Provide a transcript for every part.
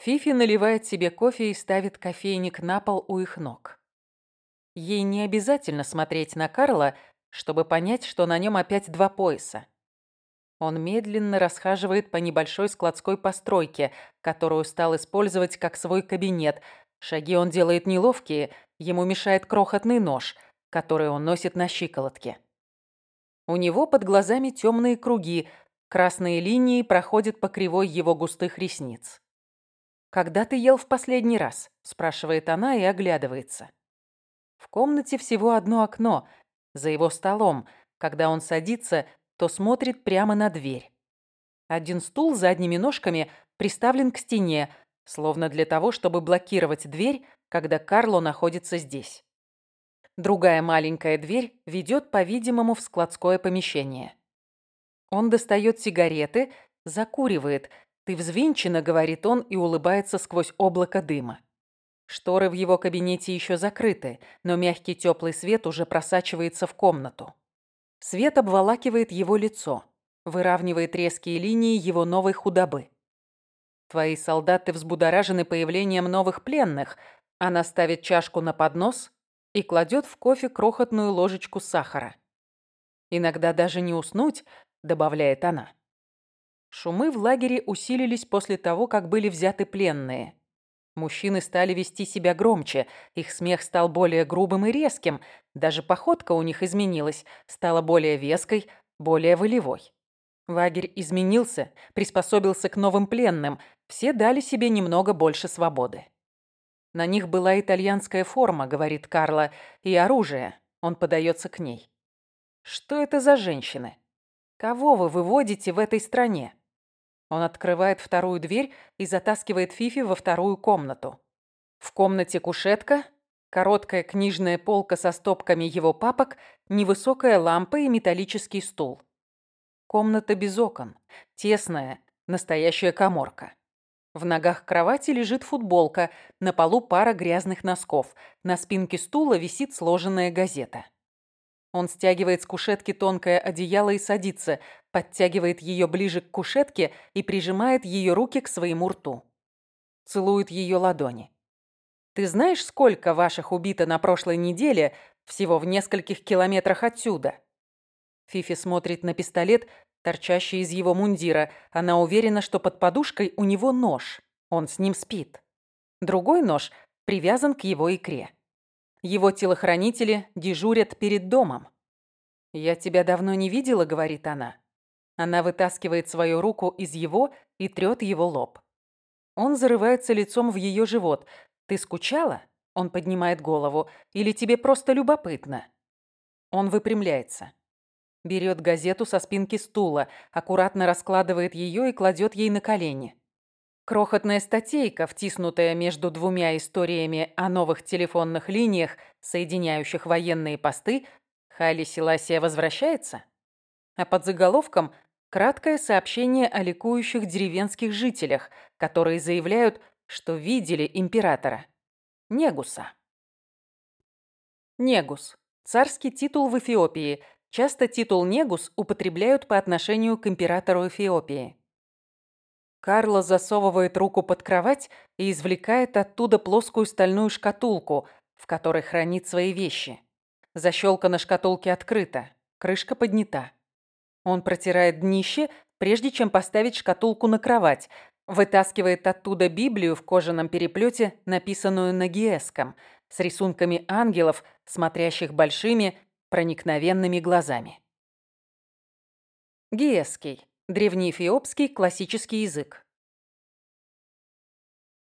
Фифи наливает себе кофе и ставит кофейник на пол у их ног. Ей не обязательно смотреть на Карла, чтобы понять, что на нем опять два пояса. Он медленно расхаживает по небольшой складской постройке, которую стал использовать как свой кабинет. Шаги он делает неловкие, ему мешает крохотный нож, который он носит на щиколотке. У него под глазами темные круги, красные линии проходят по кривой его густых ресниц. «Когда ты ел в последний раз?» – спрашивает она и оглядывается. В комнате всего одно окно, за его столом. Когда он садится, то смотрит прямо на дверь. Один стул задними ножками приставлен к стене, словно для того, чтобы блокировать дверь, когда Карло находится здесь. Другая маленькая дверь ведет, по-видимому, в складское помещение. Он достает сигареты, закуривает. «Ты взвинчена», — говорит он и улыбается сквозь облако дыма. Шторы в его кабинете еще закрыты, но мягкий теплый свет уже просачивается в комнату. Свет обволакивает его лицо, выравнивает резкие линии его новой худобы. Твои солдаты взбудоражены появлением новых пленных. Она ставит чашку на поднос и кладет в кофе крохотную ложечку сахара. Иногда даже не уснуть, добавляет она. Шумы в лагере усилились после того, как были взяты пленные. Мужчины стали вести себя громче, их смех стал более грубым и резким, даже походка у них изменилась, стала более веской, более волевой. Лагерь изменился, приспособился к новым пленным, все дали себе немного больше свободы. На них была итальянская форма, говорит Карла, и оружие. Он подается к ней. Что это за женщины? Кого вы выводите в этой стране? Он открывает вторую дверь и затаскивает Фифи во вторую комнату. В комнате кушетка, короткая книжная полка со стопками его папок, невысокая лампа и металлический стул. Комната без окон, тесная, настоящая коморка. В ногах кровати лежит футболка, на полу пара грязных носков, на спинке стула висит сложенная газета. Он стягивает с кушетки тонкое одеяло и садится, подтягивает ее ближе к кушетке и прижимает ее руки к своему рту. Целует ее ладони. «Ты знаешь, сколько ваших убито на прошлой неделе, всего в нескольких километрах отсюда?» Фифи смотрит на пистолет, торчащий из его мундира. Она уверена, что под подушкой у него нож. Он с ним спит. Другой нож привязан к его икре. Его телохранители дежурят перед домом. «Я тебя давно не видела», — говорит она. Она вытаскивает свою руку из его и трёт его лоб. Он зарывается лицом в ее живот. «Ты скучала?» Он поднимает голову. «Или тебе просто любопытно?» Он выпрямляется. Берет газету со спинки стула, аккуратно раскладывает ее и кладет ей на колени. Крохотная статейка, втиснутая между двумя историями о новых телефонных линиях, соединяющих военные посты, Хали Селасия возвращается? А под заголовком краткое сообщение о ликующих деревенских жителях, которые заявляют, что видели императора. Негуса. Негус. Царский титул в Эфиопии. Часто титул Негус употребляют по отношению к императору Эфиопии. Карла засовывает руку под кровать и извлекает оттуда плоскую стальную шкатулку, в которой хранит свои вещи. Защелка на шкатулке открыта, крышка поднята. Он протирает днище, прежде чем поставить шкатулку на кровать, вытаскивает оттуда Библию в кожаном переплете, написанную на гиэском, с рисунками ангелов, смотрящих большими, проникновенными глазами. Гиэский Древнеэфиопский классический язык.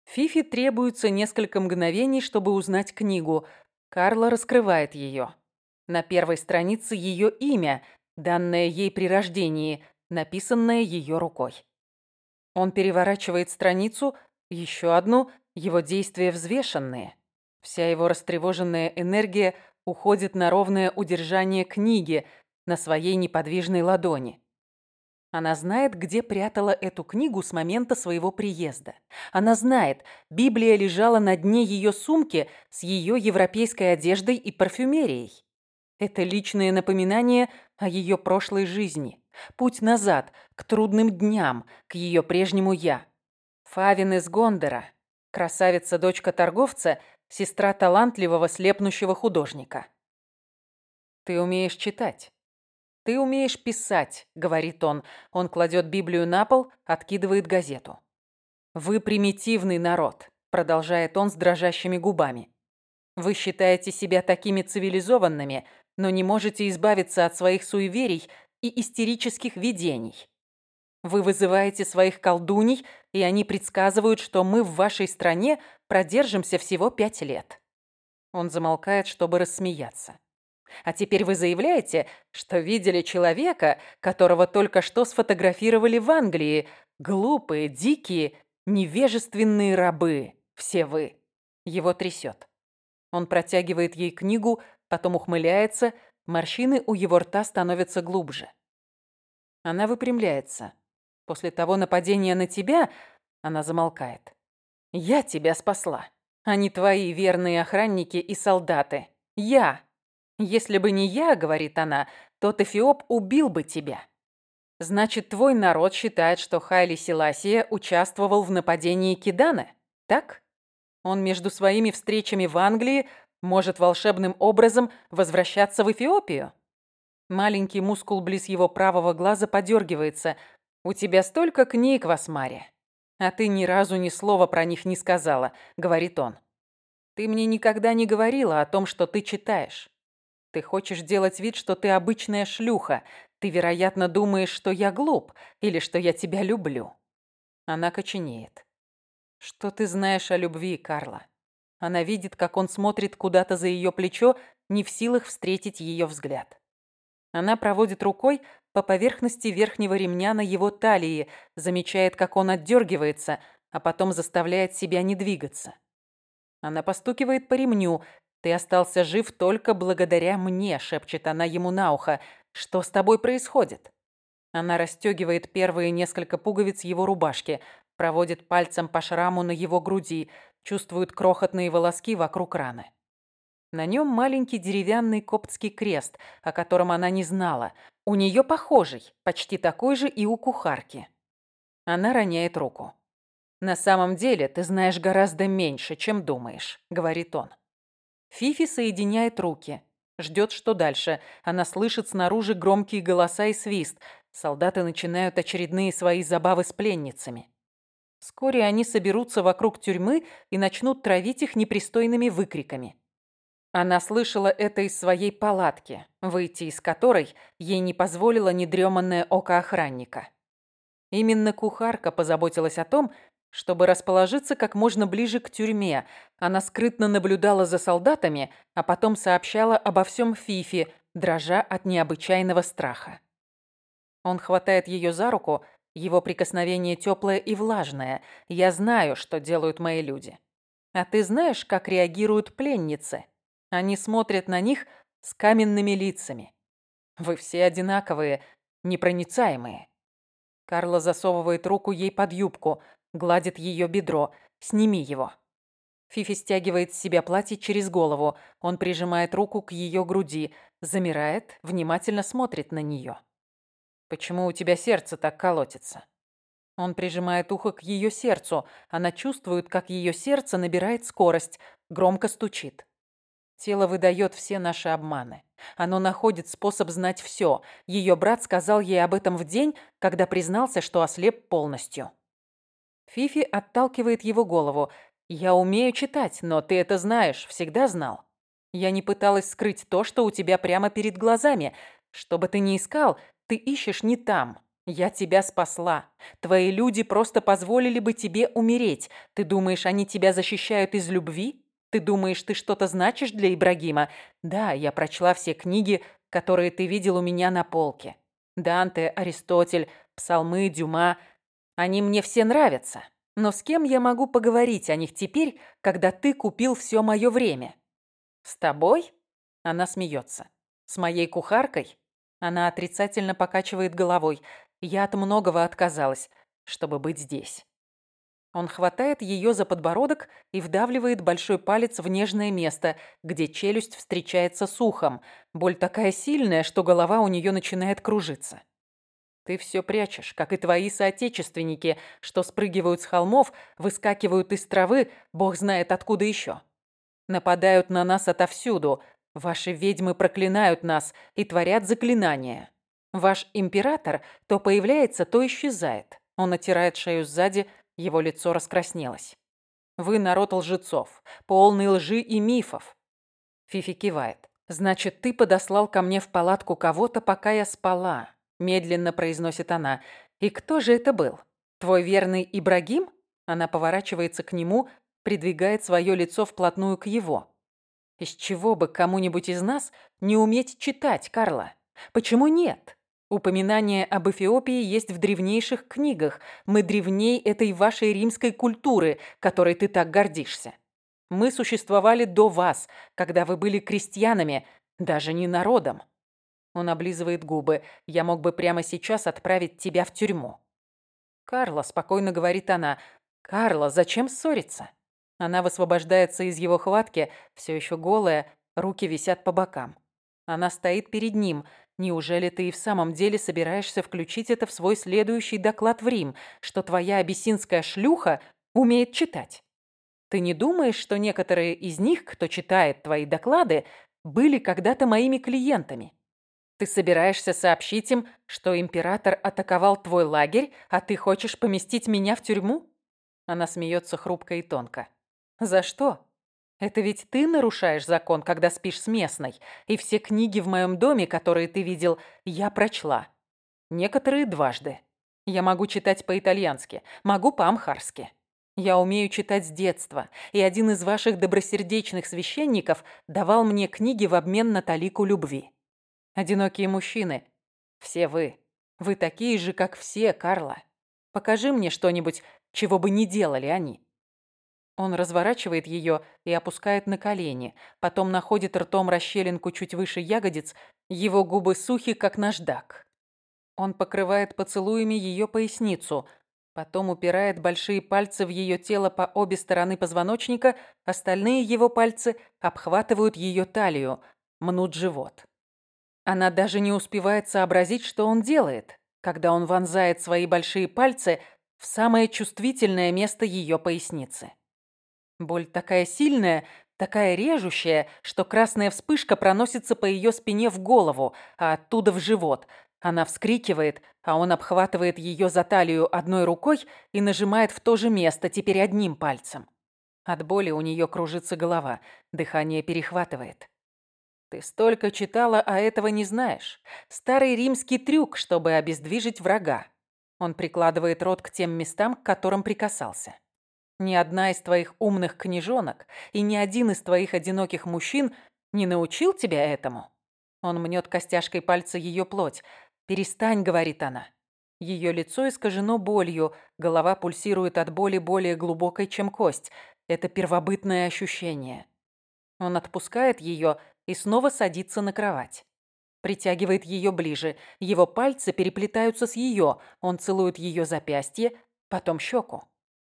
Фифи требуется несколько мгновений, чтобы узнать книгу. Карла раскрывает ее. На первой странице ее имя, данное ей при рождении, написанное ее рукой. Он переворачивает страницу, еще одну, его действия взвешенные. Вся его растревоженная энергия уходит на ровное удержание книги на своей неподвижной ладони. Она знает, где прятала эту книгу с момента своего приезда. Она знает, Библия лежала на дне ее сумки с ее европейской одеждой и парфюмерией. Это личное напоминание о ее прошлой жизни. Путь назад, к трудным дням, к ее прежнему «я». Фавин из Гондора, красавица-дочка торговца, сестра талантливого слепнущего художника. Ты умеешь читать. Ты умеешь писать, говорит он. Он кладет Библию на пол, откидывает газету. Вы примитивный народ, продолжает он с дрожащими губами. Вы считаете себя такими цивилизованными, но не можете избавиться от своих суеверий и истерических видений. Вы вызываете своих колдуней, и они предсказывают, что мы в вашей стране продержимся всего пять лет. Он замолкает, чтобы рассмеяться. А теперь вы заявляете, что видели человека, которого только что сфотографировали в Англии. Глупые, дикие, невежественные рабы. Все вы. Его трясет. Он протягивает ей книгу, потом ухмыляется, морщины у его рта становятся глубже. Она выпрямляется. После того нападения на тебя она замолкает. «Я тебя спасла, а не твои верные охранники и солдаты. Я. Если бы не я, — говорит она, — то Эфиоп убил бы тебя. Значит, твой народ считает, что Хайли Селасия участвовал в нападении Кидана, так?» Он между своими встречами в Англии может волшебным образом возвращаться в Эфиопию. Маленький мускул близ его правого глаза подергивается. «У тебя столько книг в Асмаре, а ты ни разу ни слова про них не сказала», — говорит он. «Ты мне никогда не говорила о том, что ты читаешь. Ты хочешь делать вид, что ты обычная шлюха. Ты, вероятно, думаешь, что я глуп или что я тебя люблю». Она коченеет. Что ты знаешь о любви, Карла? Она видит, как он смотрит куда-то за ее плечо, не в силах встретить ее взгляд. Она проводит рукой по поверхности верхнего ремня на его талии, замечает, как он отдергивается, а потом заставляет себя не двигаться. Она постукивает по ремню. «Ты остался жив только благодаря мне», — шепчет она ему на ухо. «Что с тобой происходит?» Она расстегивает первые несколько пуговиц его рубашки проводит пальцем по шраму на его груди, чувствует крохотные волоски вокруг раны. На нем маленький деревянный коптский крест, о котором она не знала. У нее похожий, почти такой же и у кухарки. Она роняет руку. «На самом деле ты знаешь гораздо меньше, чем думаешь», — говорит он. Фифи соединяет руки. Ждет, что дальше. Она слышит снаружи громкие голоса и свист. Солдаты начинают очередные свои забавы с пленницами. Вскоре они соберутся вокруг тюрьмы и начнут травить их непристойными выкриками. Она слышала это из своей палатки, выйти из которой ей не позволило недреманное око охранника. Именно кухарка позаботилась о том, чтобы расположиться как можно ближе к тюрьме. Она скрытно наблюдала за солдатами, а потом сообщала обо всем Фифи, дрожа от необычайного страха. Он хватает ее за руку, его прикосновение теплое и влажное. Я знаю, что делают мои люди. А ты знаешь, как реагируют пленницы? Они смотрят на них с каменными лицами. Вы все одинаковые, непроницаемые. Карла засовывает руку ей под юбку, гладит ее бедро. Сними его. Фифи стягивает с себя платье через голову. Он прижимает руку к ее груди, замирает, внимательно смотрит на нее. Почему у тебя сердце так колотится?» Он прижимает ухо к ее сердцу. Она чувствует, как ее сердце набирает скорость, громко стучит. Тело выдает все наши обманы. Оно находит способ знать все. Ее брат сказал ей об этом в день, когда признался, что ослеп полностью. Фифи отталкивает его голову. «Я умею читать, но ты это знаешь, всегда знал. Я не пыталась скрыть то, что у тебя прямо перед глазами. Что бы ты ни искал, ты ищешь не там. Я тебя спасла. Твои люди просто позволили бы тебе умереть. Ты думаешь, они тебя защищают из любви? Ты думаешь, ты что-то значишь для Ибрагима? Да, я прочла все книги, которые ты видел у меня на полке. Данте, Аристотель, Псалмы, Дюма. Они мне все нравятся. Но с кем я могу поговорить о них теперь, когда ты купил все мое время? С тобой? Она смеется. С моей кухаркой? Она отрицательно покачивает головой. Я от многого отказалась, чтобы быть здесь. Он хватает ее за подбородок и вдавливает большой палец в нежное место, где челюсть встречается с ухом. Боль такая сильная, что голова у нее начинает кружиться. Ты все прячешь, как и твои соотечественники, что спрыгивают с холмов, выскакивают из травы, бог знает откуда еще. Нападают на нас отовсюду. Ваши ведьмы проклинают нас и творят заклинания. Ваш император то появляется, то исчезает. Он отирает шею сзади, его лицо раскраснелось. Вы народ лжецов, полный лжи и мифов. Фифи кивает. Значит, ты подослал ко мне в палатку кого-то, пока я спала. Медленно произносит она. И кто же это был? Твой верный Ибрагим? Она поворачивается к нему, придвигает свое лицо вплотную к его. Из чего бы кому-нибудь из нас не уметь читать, Карла? Почему нет? Упоминание об Эфиопии есть в древнейших книгах. Мы древней этой вашей римской культуры, которой ты так гордишься. Мы существовали до вас, когда вы были крестьянами, даже не народом. Он облизывает губы. Я мог бы прямо сейчас отправить тебя в тюрьму. Карла, спокойно говорит она. Карла, зачем ссориться? Она высвобождается из его хватки, все еще голая, руки висят по бокам. Она стоит перед ним. Неужели ты и в самом деле собираешься включить это в свой следующий доклад в Рим, что твоя абиссинская шлюха умеет читать? Ты не думаешь, что некоторые из них, кто читает твои доклады, были когда-то моими клиентами? Ты собираешься сообщить им, что император атаковал твой лагерь, а ты хочешь поместить меня в тюрьму? Она смеется хрупко и тонко. За что? Это ведь ты нарушаешь закон, когда спишь с местной, и все книги в моем доме, которые ты видел, я прочла. Некоторые дважды. Я могу читать по-итальянски, могу по-амхарски. Я умею читать с детства, и один из ваших добросердечных священников давал мне книги в обмен на талику любви. Одинокие мужчины. Все вы. Вы такие же, как все, Карла. Покажи мне что-нибудь, чего бы не делали они. Он разворачивает ее и опускает на колени, потом находит ртом расщелинку чуть выше ягодиц, его губы сухи, как наждак. Он покрывает поцелуями ее поясницу, потом упирает большие пальцы в ее тело по обе стороны позвоночника, остальные его пальцы обхватывают ее талию, мнут живот. Она даже не успевает сообразить, что он делает, когда он вонзает свои большие пальцы в самое чувствительное место ее поясницы. Боль такая сильная, такая режущая, что красная вспышка проносится по ее спине в голову, а оттуда в живот. Она вскрикивает, а он обхватывает ее за талию одной рукой и нажимает в то же место, теперь одним пальцем. От боли у нее кружится голова, дыхание перехватывает. Ты столько читала, а этого не знаешь. Старый римский трюк, чтобы обездвижить врага. Он прикладывает рот к тем местам, к которым прикасался. Ни одна из твоих умных книжонок и ни один из твоих одиноких мужчин не научил тебя этому. Он мнет костяшкой пальца ее плоть. «Перестань», — говорит она. Ее лицо искажено болью, голова пульсирует от боли более глубокой, чем кость. Это первобытное ощущение. Он отпускает ее и снова садится на кровать. Притягивает ее ближе. Его пальцы переплетаются с ее. Он целует ее запястье, потом щеку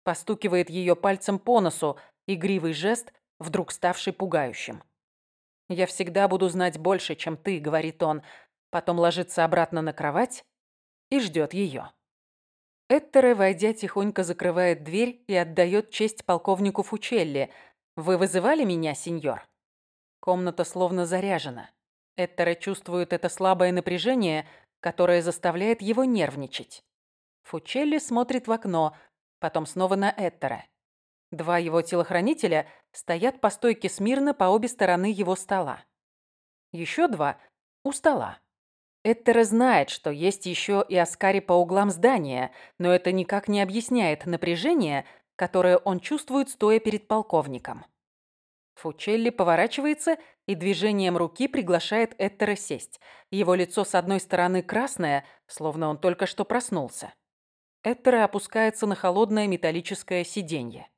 постукивает ее пальцем по носу, игривый жест, вдруг ставший пугающим. «Я всегда буду знать больше, чем ты», — говорит он, потом ложится обратно на кровать и ждет ее. Эттере, войдя, тихонько закрывает дверь и отдает честь полковнику Фучелли. «Вы вызывали меня, сеньор?» Комната словно заряжена. Эттере чувствует это слабое напряжение, которое заставляет его нервничать. Фучелли смотрит в окно, потом снова на Эттера. Два его телохранителя стоят по стойке смирно по обе стороны его стола. Еще два у стола. Эттера знает, что есть еще и Аскари по углам здания, но это никак не объясняет напряжение, которое он чувствует, стоя перед полковником. Фучелли поворачивается и движением руки приглашает Эттера сесть. Его лицо с одной стороны красное, словно он только что проснулся. Эттере опускается на холодное металлическое сиденье.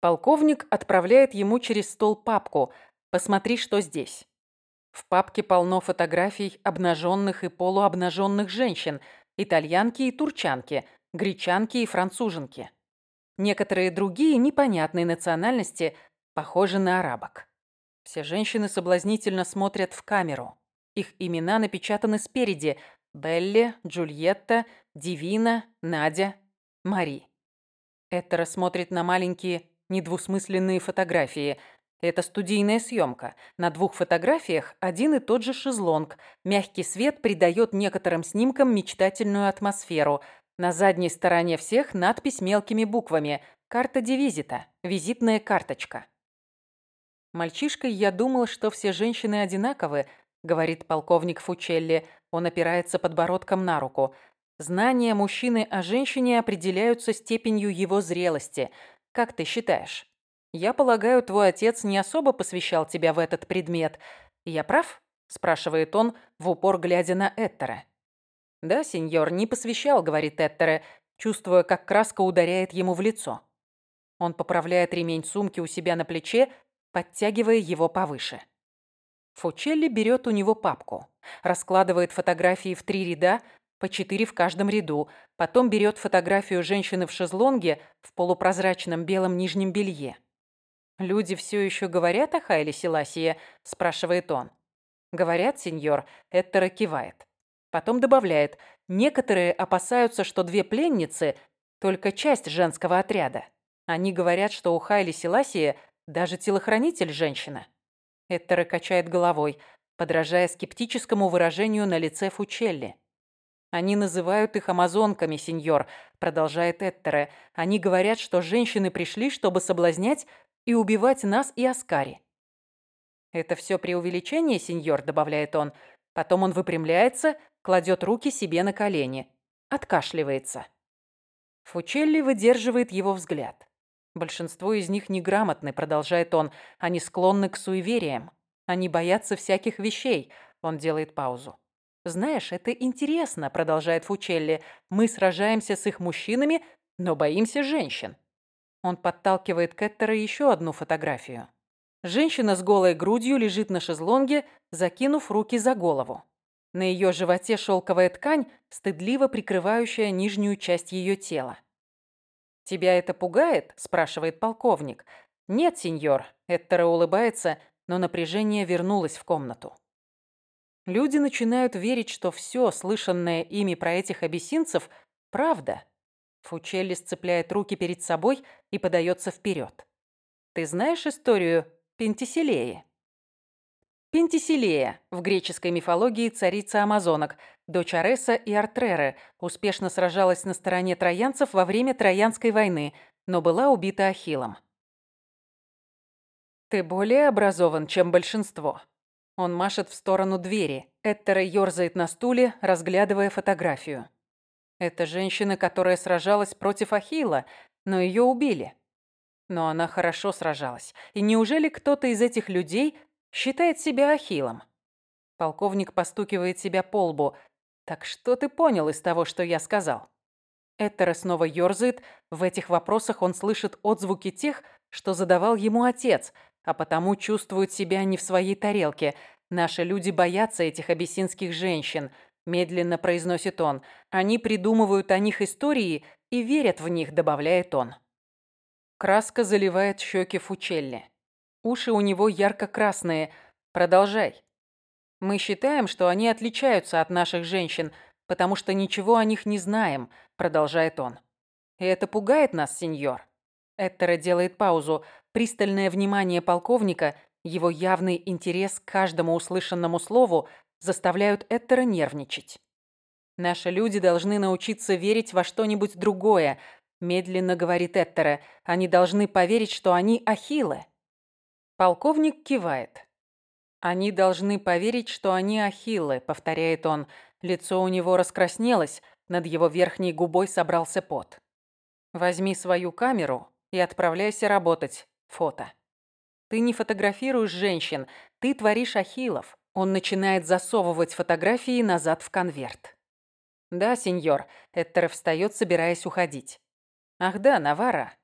Полковник отправляет ему через стол папку «Посмотри, что здесь». В папке полно фотографий обнаженных и полуобнаженных женщин, итальянки и турчанки, гречанки и француженки. Некоторые другие непонятной национальности похожи на арабок. Все женщины соблазнительно смотрят в камеру. Их имена напечатаны спереди, Белли, Джульетта, Дивина, Надя, Мари. Этера смотрит на маленькие недвусмысленные фотографии. Это студийная съемка. На двух фотографиях один и тот же шезлонг. Мягкий свет придает некоторым снимкам мечтательную атмосферу. На задней стороне всех надпись мелкими буквами «Карта девизита. Визитная карточка». Мальчишкой я думал, что все женщины одинаковы, говорит полковник Фучелли. Он опирается подбородком на руку. Знания мужчины о женщине определяются степенью его зрелости. Как ты считаешь? Я полагаю, твой отец не особо посвящал тебя в этот предмет. Я прав? спрашивает он, в упор глядя на Эттера. Да, сеньор, не посвящал, говорит Эттере, чувствуя, как краска ударяет ему в лицо. Он поправляет ремень сумки у себя на плече, подтягивая его повыше. Фучелли берет у него папку, раскладывает фотографии в три ряда, по четыре в каждом ряду, потом берет фотографию женщины в шезлонге в полупрозрачном белом нижнем белье. «Люди все еще говорят о Хайле Селасия?» – спрашивает он. «Говорят, сеньор», – Эттера кивает. Потом добавляет, «Некоторые опасаются, что две пленницы – только часть женского отряда. Они говорят, что у Хайли Селасия даже телохранитель – женщина». Эттера качает головой, подражая скептическому выражению на лице Фучелли. «Они называют их амазонками, сеньор», — продолжает Эттере. «Они говорят, что женщины пришли, чтобы соблазнять и убивать нас и Аскари». «Это все преувеличение, сеньор», — добавляет он. Потом он выпрямляется, кладет руки себе на колени, откашливается. Фучелли выдерживает его взгляд. Большинство из них неграмотны, продолжает он. Они склонны к суевериям. Они боятся всяких вещей. Он делает паузу. «Знаешь, это интересно», — продолжает Фучелли. «Мы сражаемся с их мужчинами, но боимся женщин». Он подталкивает Кеттера еще одну фотографию. Женщина с голой грудью лежит на шезлонге, закинув руки за голову. На ее животе шелковая ткань, стыдливо прикрывающая нижнюю часть ее тела. «Тебя это пугает?» – спрашивает полковник. «Нет, сеньор». Эттера улыбается, но напряжение вернулось в комнату. Люди начинают верить, что все, слышанное ими про этих абиссинцев, правда. Фучелли сцепляет руки перед собой и подается вперед. «Ты знаешь историю Пентиселеи?» Пентиселея, в греческой мифологии царица амазонок, дочь Ареса и Артреры, успешно сражалась на стороне троянцев во время Троянской войны, но была убита Ахиллом. «Ты более образован, чем большинство». Он машет в сторону двери. Эттера ёрзает на стуле, разглядывая фотографию. Это женщина, которая сражалась против Ахилла, но ее убили. Но она хорошо сражалась. И неужели кто-то из этих людей Считает себя ахиллом. Полковник постукивает себя по лбу. «Так что ты понял из того, что я сказал?» Этера снова ёрзает. В этих вопросах он слышит отзвуки тех, что задавал ему отец, а потому чувствует себя не в своей тарелке. «Наши люди боятся этих абиссинских женщин», – медленно произносит он. «Они придумывают о них истории и верят в них», – добавляет он. Краска заливает щеки Фучелли. Уши у него ярко-красные. Продолжай. Мы считаем, что они отличаются от наших женщин, потому что ничего о них не знаем, продолжает он. И это пугает нас, сеньор. Эттера делает паузу. Пристальное внимание полковника, его явный интерес к каждому услышанному слову заставляют Эттера нервничать. Наши люди должны научиться верить во что-нибудь другое, медленно говорит Эттера. Они должны поверить, что они ахиллы. Полковник кивает. «Они должны поверить, что они ахиллы», — повторяет он. Лицо у него раскраснелось, над его верхней губой собрался пот. «Возьми свою камеру и отправляйся работать. Фото. Ты не фотографируешь женщин, ты творишь ахиллов». Он начинает засовывать фотографии назад в конверт. «Да, сеньор», — Эттер встает, собираясь уходить. «Ах да, Навара.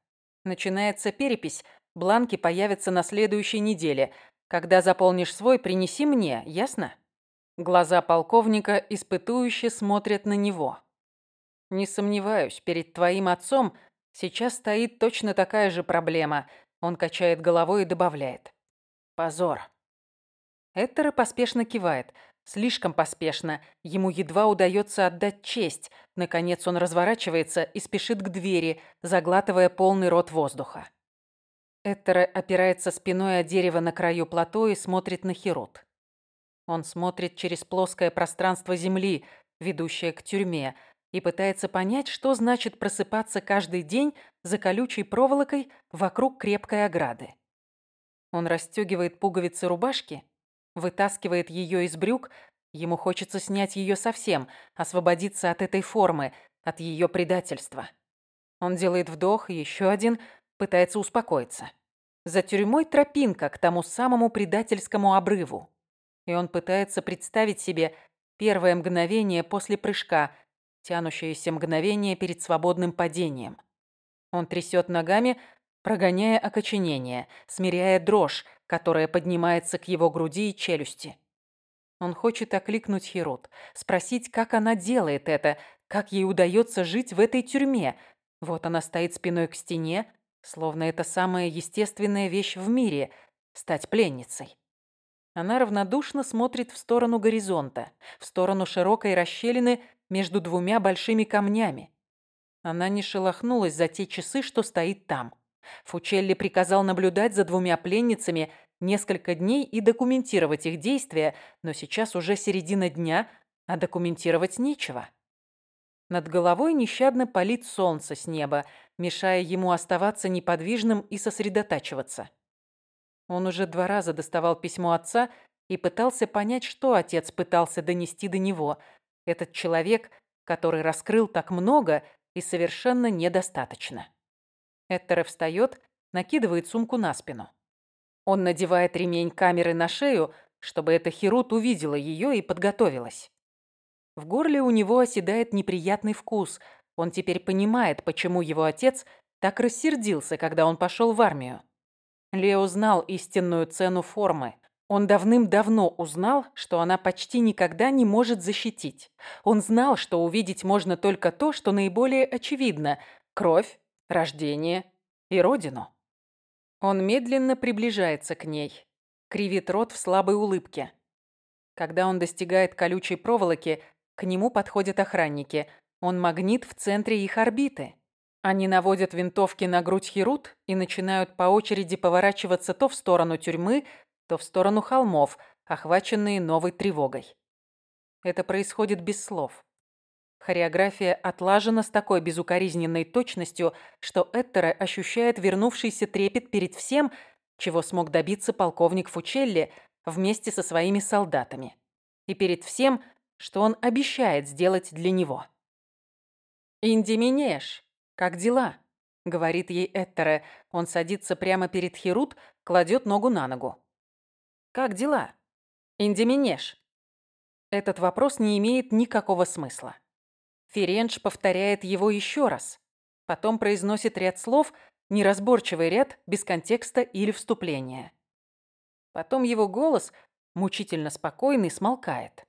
Начинается перепись, Бланки появятся на следующей неделе. Когда заполнишь свой, принеси мне, ясно?» Глаза полковника испытующе смотрят на него. «Не сомневаюсь, перед твоим отцом сейчас стоит точно такая же проблема». Он качает головой и добавляет. «Позор». Эттера поспешно кивает. Слишком поспешно. Ему едва удается отдать честь. Наконец он разворачивается и спешит к двери, заглатывая полный рот воздуха. Этера опирается спиной о дерево на краю плато и смотрит на Херот. Он смотрит через плоское пространство земли, ведущее к тюрьме, и пытается понять, что значит просыпаться каждый день за колючей проволокой вокруг крепкой ограды. Он расстегивает пуговицы рубашки, вытаскивает ее из брюк, ему хочется снять ее совсем, освободиться от этой формы, от ее предательства. Он делает вдох, еще один, пытается успокоиться. За тюрьмой тропинка к тому самому предательскому обрыву. И он пытается представить себе первое мгновение после прыжка, тянущееся мгновение перед свободным падением. Он трясет ногами, прогоняя окоченение, смиряя дрожь, которая поднимается к его груди и челюсти. Он хочет окликнуть Херот, спросить, как она делает это, как ей удается жить в этой тюрьме. Вот она стоит спиной к стене, словно это самая естественная вещь в мире – стать пленницей. Она равнодушно смотрит в сторону горизонта, в сторону широкой расщелины между двумя большими камнями. Она не шелохнулась за те часы, что стоит там. Фучелли приказал наблюдать за двумя пленницами несколько дней и документировать их действия, но сейчас уже середина дня, а документировать нечего. Над головой нещадно палит солнце с неба, мешая ему оставаться неподвижным и сосредотачиваться. Он уже два раза доставал письмо отца и пытался понять, что отец пытался донести до него. Этот человек, который раскрыл так много и совершенно недостаточно. Эттере встает, накидывает сумку на спину. Он надевает ремень камеры на шею, чтобы эта Херут увидела ее и подготовилась. В горле у него оседает неприятный вкус. Он теперь понимает, почему его отец так рассердился, когда он пошел в армию. Лео знал истинную цену формы. Он давным-давно узнал, что она почти никогда не может защитить. Он знал, что увидеть можно только то, что наиболее очевидно – кровь, рождение и родину. Он медленно приближается к ней, кривит рот в слабой улыбке. Когда он достигает колючей проволоки, к нему подходят охранники. Он магнит в центре их орбиты. Они наводят винтовки на грудь Херут и начинают по очереди поворачиваться то в сторону тюрьмы, то в сторону холмов, охваченные новой тревогой. Это происходит без слов. Хореография отлажена с такой безукоризненной точностью, что Эттере ощущает вернувшийся трепет перед всем, чего смог добиться полковник Фучелли вместе со своими солдатами. И перед всем, что он обещает сделать для него. «Инди Минеш, как дела?» — говорит ей Эттере. Он садится прямо перед Херут, кладет ногу на ногу. «Как дела?» «Инди Минеш?» Этот вопрос не имеет никакого смысла. Ференч повторяет его еще раз. Потом произносит ряд слов, неразборчивый ряд, без контекста или вступления. Потом его голос, мучительно спокойный, смолкает.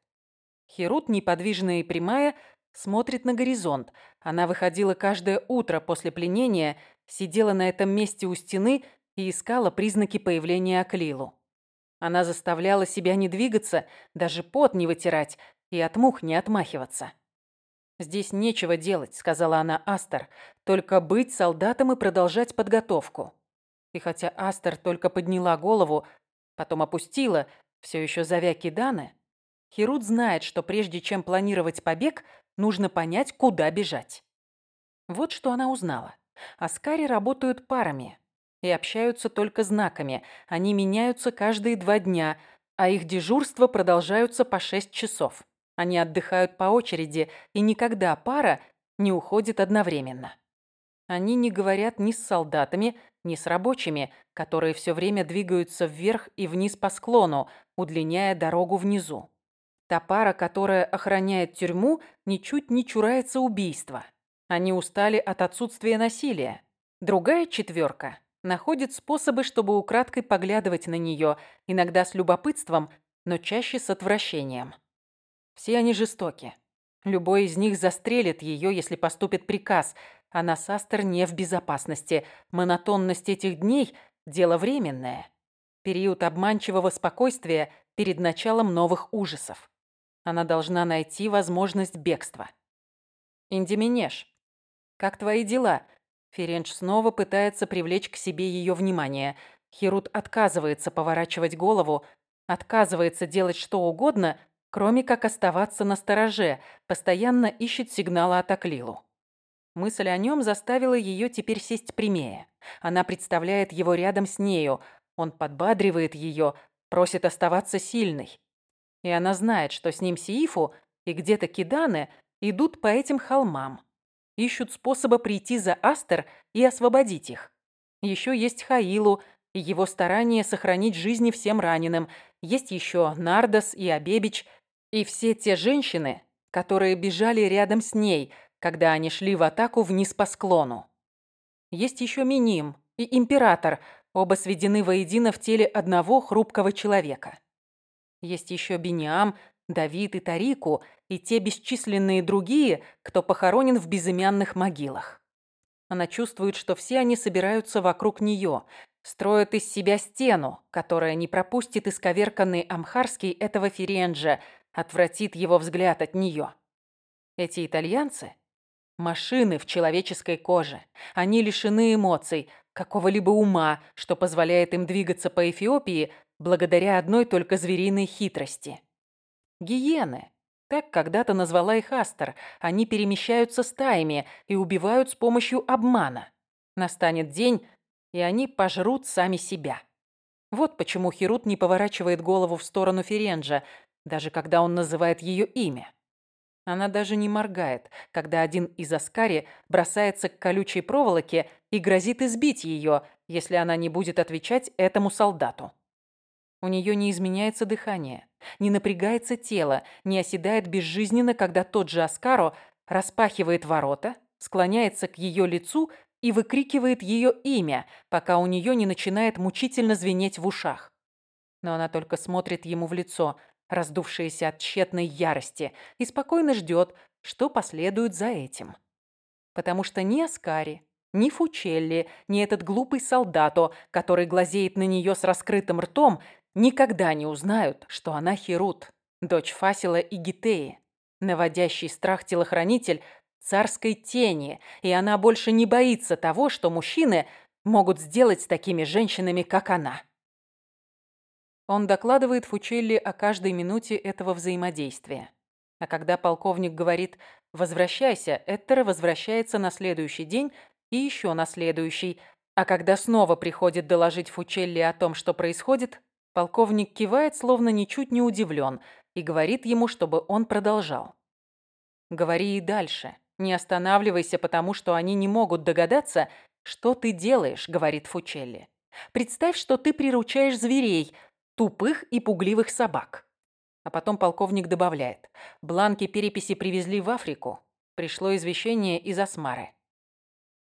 Херут, неподвижная и прямая, смотрит на горизонт. Она выходила каждое утро после пленения, сидела на этом месте у стены и искала признаки появления Аклилу. Она заставляла себя не двигаться, даже пот не вытирать и от мух не отмахиваться. «Здесь нечего делать», — сказала она Астер, «только быть солдатом и продолжать подготовку». И хотя Астер только подняла голову, потом опустила, все еще зовя Киданы, Херут знает, что прежде чем планировать побег, нужно понять, куда бежать. Вот что она узнала. Аскари работают парами и общаются только знаками. Они меняются каждые два дня, а их дежурства продолжаются по шесть часов. Они отдыхают по очереди, и никогда пара не уходит одновременно. Они не говорят ни с солдатами, ни с рабочими, которые все время двигаются вверх и вниз по склону, удлиняя дорогу внизу. Та пара, которая охраняет тюрьму, ничуть не чурается убийства. Они устали от отсутствия насилия. Другая четверка находит способы, чтобы украдкой поглядывать на нее, иногда с любопытством, но чаще с отвращением. Все они жестоки. Любой из них застрелит ее, если поступит приказ. А Насастер не в безопасности. Монотонность этих дней – дело временное. Период обманчивого спокойствия перед началом новых ужасов. Она должна найти возможность бегства. Индименеш, как твои дела? Ференч снова пытается привлечь к себе ее внимание. Херут отказывается поворачивать голову, отказывается делать что угодно, кроме как оставаться на стороже, постоянно ищет сигналы от Аклилу. Мысль о нем заставила ее теперь сесть прямее. Она представляет его рядом с нею. Он подбадривает ее, просит оставаться сильной. И она знает, что с ним Сиифу и где-то Киданы идут по этим холмам. Ищут способа прийти за Астер и освободить их. Еще есть Хаилу и его старание сохранить жизни всем раненым. Есть еще Нардос и Абебич и все те женщины, которые бежали рядом с ней – когда они шли в атаку вниз по склону. Есть еще Миним и Император, оба сведены воедино в теле одного хрупкого человека. Есть еще Бениам, Давид и Тарику и те бесчисленные другие, кто похоронен в безымянных могилах. Она чувствует, что все они собираются вокруг нее, строят из себя стену, которая не пропустит исковерканный Амхарский этого Ференджа, отвратит его взгляд от нее. Эти итальянцы Машины в человеческой коже. Они лишены эмоций, какого-либо ума, что позволяет им двигаться по Эфиопии благодаря одной только звериной хитрости. Гиены. Так когда-то назвала их Астер. Они перемещаются стаями и убивают с помощью обмана. Настанет день, и они пожрут сами себя. Вот почему Херут не поворачивает голову в сторону Ференджа, даже когда он называет ее имя. Она даже не моргает, когда один из Аскари бросается к колючей проволоке и грозит избить ее, если она не будет отвечать этому солдату. У нее не изменяется дыхание, не напрягается тело, не оседает безжизненно, когда тот же Аскаро распахивает ворота, склоняется к ее лицу и выкрикивает ее имя, пока у нее не начинает мучительно звенеть в ушах. Но она только смотрит ему в лицо, раздувшаяся от тщетной ярости, и спокойно ждет, что последует за этим. Потому что ни Аскари, ни Фучелли, ни этот глупый солдато, который глазеет на нее с раскрытым ртом, никогда не узнают, что она Херут, дочь Фасила и Гитеи, наводящий страх телохранитель царской тени, и она больше не боится того, что мужчины могут сделать с такими женщинами, как она. Он докладывает Фучелли о каждой минуте этого взаимодействия. А когда полковник говорит «возвращайся», Эттера возвращается на следующий день и еще на следующий. А когда снова приходит доложить Фучелли о том, что происходит, полковник кивает, словно ничуть не удивлен, и говорит ему, чтобы он продолжал. «Говори и дальше. Не останавливайся, потому что они не могут догадаться, что ты делаешь», — говорит Фучелли. «Представь, что ты приручаешь зверей, тупых и пугливых собак. А потом полковник добавляет. Бланки переписи привезли в Африку. Пришло извещение из Асмары.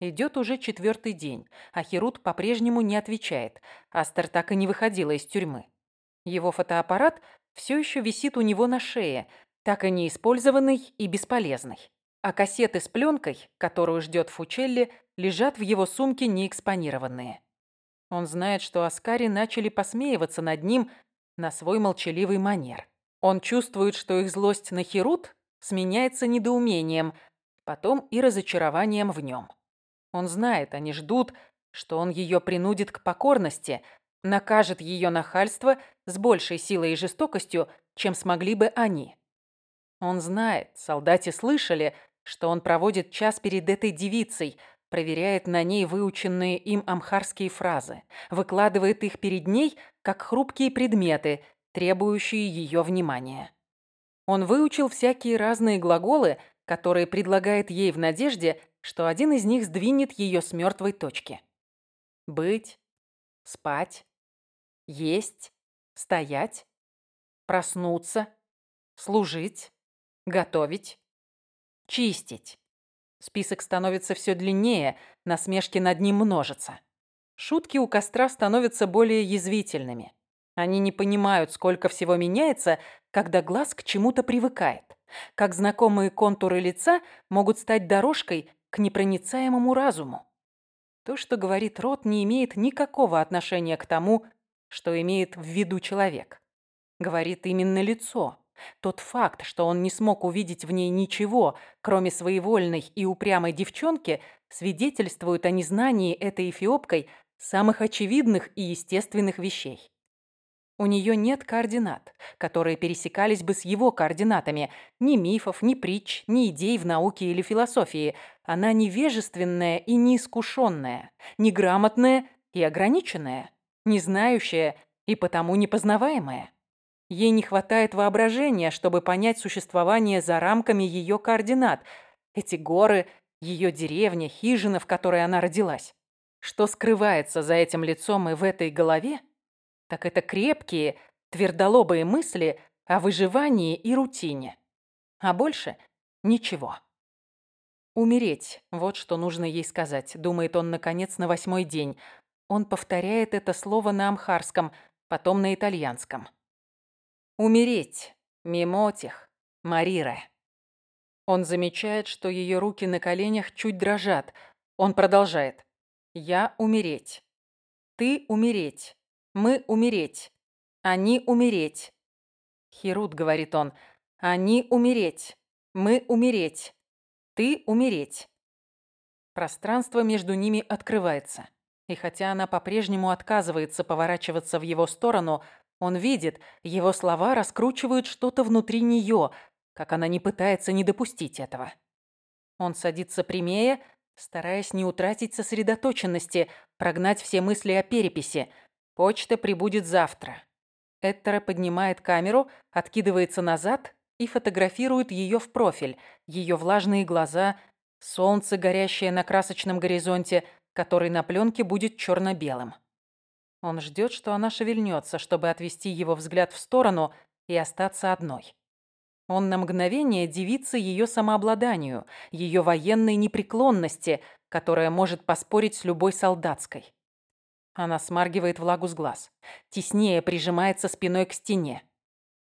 Идет уже четвертый день, а Херут по-прежнему не отвечает. Астер так и не выходила из тюрьмы. Его фотоаппарат все еще висит у него на шее, так и не использованный и бесполезный. А кассеты с пленкой, которую ждет Фучелли, лежат в его сумке неэкспонированные. Он знает, что Аскари начали посмеиваться над ним на свой молчаливый манер. Он чувствует, что их злость на Херут сменяется недоумением, потом и разочарованием в нем. Он знает, они ждут, что он ее принудит к покорности, накажет ее нахальство с большей силой и жестокостью, чем смогли бы они. Он знает, солдаты слышали, что он проводит час перед этой девицей, проверяет на ней выученные им амхарские фразы, выкладывает их перед ней, как хрупкие предметы, требующие ее внимания. Он выучил всякие разные глаголы, которые предлагает ей в надежде, что один из них сдвинет ее с мертвой точки. Быть, спать, есть, стоять, проснуться, служить, готовить, чистить. Список становится все длиннее, насмешки над ним множатся. Шутки у костра становятся более язвительными. Они не понимают, сколько всего меняется, когда глаз к чему-то привыкает. Как знакомые контуры лица могут стать дорожкой к непроницаемому разуму. То, что говорит рот, не имеет никакого отношения к тому, что имеет в виду человек. Говорит именно лицо. Тот факт, что он не смог увидеть в ней ничего, кроме своевольной и упрямой девчонки, свидетельствует о незнании этой эфиопкой самых очевидных и естественных вещей. У нее нет координат, которые пересекались бы с его координатами. Ни мифов, ни притч, ни идей в науке или философии. Она невежественная и неискушенная, неграмотная и ограниченная, не знающая и потому непознаваемая. Ей не хватает воображения, чтобы понять существование за рамками ее координат. Эти горы, ее деревня, хижина, в которой она родилась. Что скрывается за этим лицом и в этой голове – так это крепкие, твердолобые мысли о выживании и рутине. А больше ничего. Умереть – вот что нужно ей сказать, думает он, наконец, на восьмой день. Он повторяет это слово на амхарском, потом на итальянском. Умереть, мимотих, Марира. Он замечает, что ее руки на коленях чуть дрожат. Он продолжает. «Я умереть. Ты умереть. Мы умереть. Они умереть. Херут, говорит он. Они умереть. Мы умереть. Ты умереть. Пространство между ними открывается. И хотя она по-прежнему отказывается поворачиваться в его сторону, он видит, его слова раскручивают что-то внутри нее, как она не пытается не допустить этого. Он садится прямее, стараясь не утратить сосредоточенности, прогнать все мысли о переписи, Почта прибудет завтра. Эттера поднимает камеру, откидывается назад и фотографирует ее в профиль, ее влажные глаза, солнце, горящее на красочном горизонте, который на пленке будет черно-белым. Он ждет, что она шевельнется, чтобы отвести его взгляд в сторону и остаться одной. Он на мгновение дивится ее самообладанию, ее военной непреклонности, которая может поспорить с любой солдатской. Она смаргивает влагу с глаз. Теснее прижимается спиной к стене.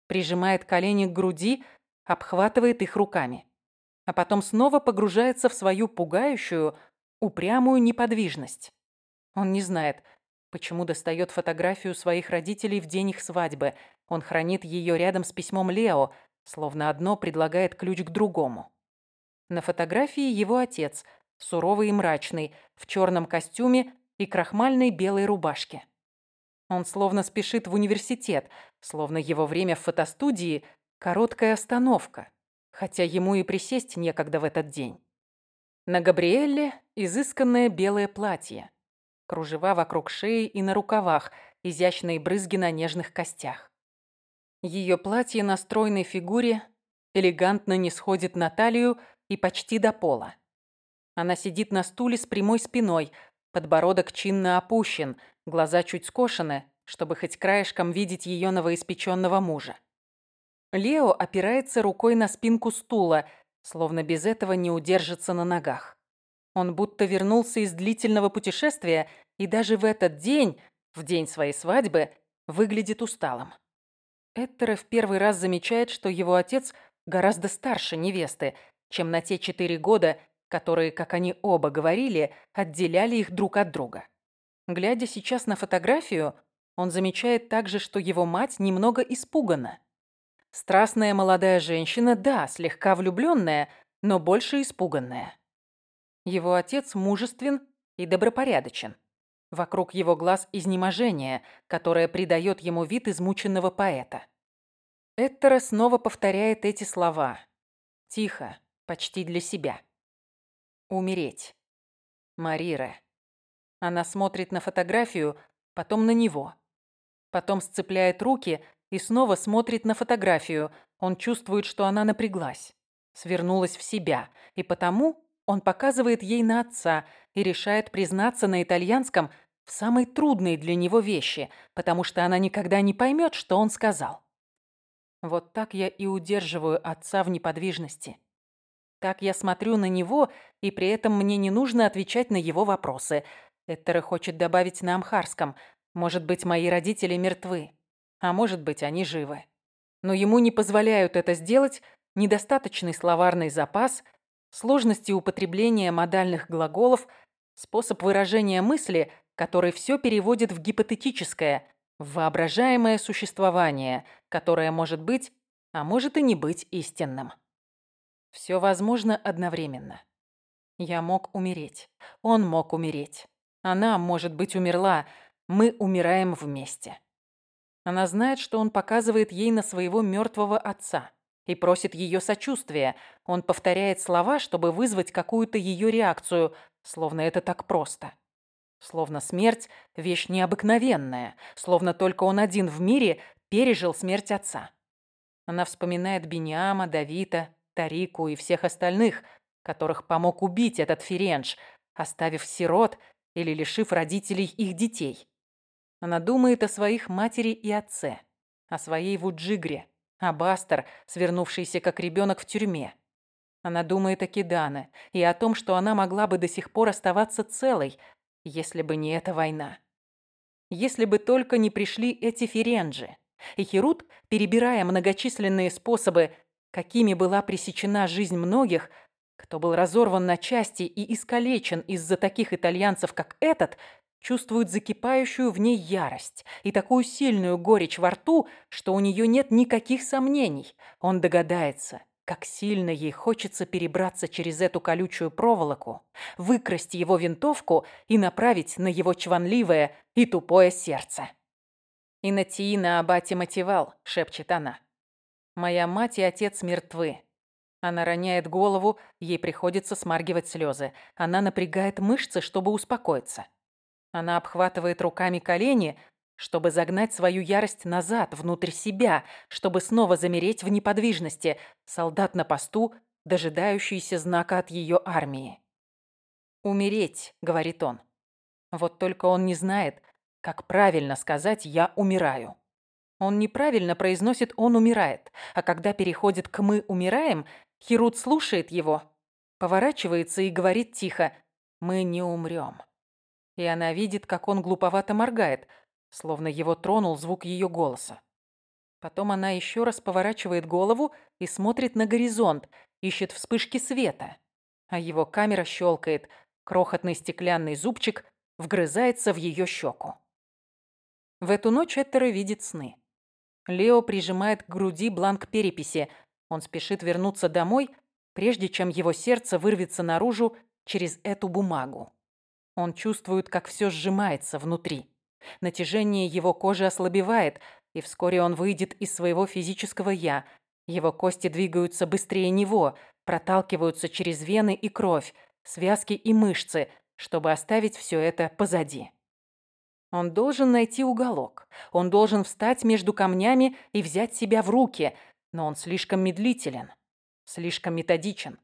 Прижимает колени к груди, обхватывает их руками. А потом снова погружается в свою пугающую, упрямую неподвижность. Он не знает, почему достает фотографию своих родителей в день их свадьбы. Он хранит ее рядом с письмом Лео, словно одно предлагает ключ к другому. На фотографии его отец, суровый и мрачный, в черном костюме и крахмальной белой рубашке. Он словно спешит в университет, словно его время в фотостудии – короткая остановка, хотя ему и присесть некогда в этот день. На Габриэлле изысканное белое платье, кружева вокруг шеи и на рукавах, изящные брызги на нежных костях. Ее платье на стройной фигуре элегантно не сходит на талию и почти до пола. Она сидит на стуле с прямой спиной, Подбородок чинно опущен, глаза чуть скошены, чтобы хоть краешком видеть ее новоиспеченного мужа. Лео опирается рукой на спинку стула, словно без этого не удержится на ногах. Он будто вернулся из длительного путешествия и даже в этот день, в день своей свадьбы, выглядит усталым. Эттера в первый раз замечает, что его отец гораздо старше невесты, чем на те четыре года, которые, как они оба говорили, отделяли их друг от друга. Глядя сейчас на фотографию, он замечает также, что его мать немного испугана. Страстная молодая женщина, да, слегка влюбленная, но больше испуганная. Его отец мужествен и добропорядочен. Вокруг его глаз изнеможение, которое придает ему вид измученного поэта. Эттера снова повторяет эти слова. Тихо, почти для себя. Умереть. Марира. Она смотрит на фотографию, потом на него. Потом сцепляет руки и снова смотрит на фотографию. Он чувствует, что она напряглась, свернулась в себя, и потому он показывает ей на отца и решает признаться на итальянском в самой трудной для него вещи, потому что она никогда не поймет, что он сказал. Вот так я и удерживаю отца в неподвижности. Так я смотрю на него, и при этом мне не нужно отвечать на его вопросы. Эттера хочет добавить на амхарском. Может быть, мои родители мертвы. А может быть, они живы. Но ему не позволяют это сделать недостаточный словарный запас, сложности употребления модальных глаголов, способ выражения мысли, который все переводит в гипотетическое, в воображаемое существование, которое может быть, а может и не быть истинным. Все возможно одновременно. Я мог умереть. Он мог умереть. Она, может быть, умерла. Мы умираем вместе. Она знает, что он показывает ей на своего мертвого отца и просит ее сочувствия. Он повторяет слова, чтобы вызвать какую-то ее реакцию, словно это так просто. Словно смерть – вещь необыкновенная, словно только он один в мире пережил смерть отца. Она вспоминает Бениама, Давида, Тарику и всех остальных, которых помог убить этот Ференж, оставив сирот или лишив родителей их детей. Она думает о своих матери и отце, о своей Вуджигре, о Бастер, свернувшейся как ребенок в тюрьме. Она думает о Кидане и о том, что она могла бы до сих пор оставаться целой, если бы не эта война. Если бы только не пришли эти ференджи. И Херут, перебирая многочисленные способы, какими была пресечена жизнь многих, кто был разорван на части и искалечен из-за таких итальянцев, как этот, чувствует закипающую в ней ярость и такую сильную горечь во рту, что у нее нет никаких сомнений. Он догадается, как сильно ей хочется перебраться через эту колючую проволоку, выкрасть его винтовку и направить на его чванливое и тупое сердце. «И на Тиина Абати Мативал», — шепчет она. «Моя мать и отец мертвы». Она роняет голову, ей приходится смаргивать слезы. Она напрягает мышцы, чтобы успокоиться. Она обхватывает руками колени, чтобы загнать свою ярость назад, внутрь себя, чтобы снова замереть в неподвижности, солдат на посту, дожидающийся знака от ее армии. «Умереть», — говорит он. Вот только он не знает, как правильно сказать «я умираю». Он неправильно произносит «он умирает», а когда переходит к «мы умираем», Херут слушает его, поворачивается и говорит тихо «мы не умрем». И она видит, как он глуповато моргает — словно его тронул звук ее голоса. Потом она еще раз поворачивает голову и смотрит на горизонт, ищет вспышки света. А его камера щелкает, крохотный стеклянный зубчик вгрызается в ее щеку. В эту ночь Эттера видит сны. Лео прижимает к груди бланк переписи. Он спешит вернуться домой, прежде чем его сердце вырвется наружу через эту бумагу. Он чувствует, как все сжимается внутри. Натяжение его кожи ослабевает, и вскоре он выйдет из своего физического «я». Его кости двигаются быстрее него, проталкиваются через вены и кровь, связки и мышцы, чтобы оставить все это позади. Он должен найти уголок. Он должен встать между камнями и взять себя в руки, но он слишком медлителен, слишком методичен.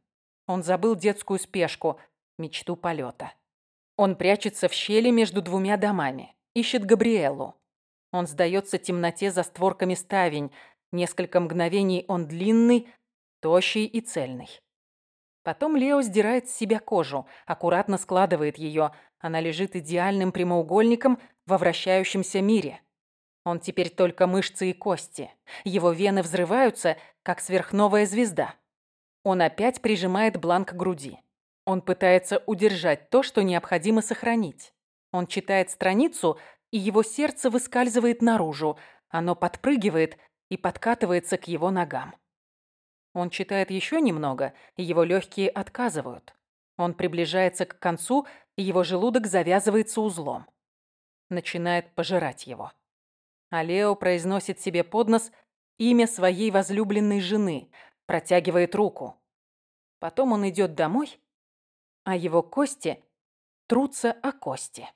Он забыл детскую спешку, мечту полета. Он прячется в щели между двумя домами. Ищет Габриэлу. Он сдается темноте за створками ставень. Несколько мгновений он длинный, тощий и цельный. Потом Лео сдирает с себя кожу, аккуратно складывает ее. Она лежит идеальным прямоугольником во вращающемся мире. Он теперь только мышцы и кости. Его вены взрываются, как сверхновая звезда. Он опять прижимает бланк к груди. Он пытается удержать то, что необходимо сохранить. Он читает страницу, и его сердце выскальзывает наружу. Оно подпрыгивает и подкатывается к его ногам. Он читает еще немного, и его легкие отказывают. Он приближается к концу, и его желудок завязывается узлом. Начинает пожирать его. А Лео произносит себе под нос имя своей возлюбленной жены, протягивает руку. Потом он идет домой, а его кости трутся о кости.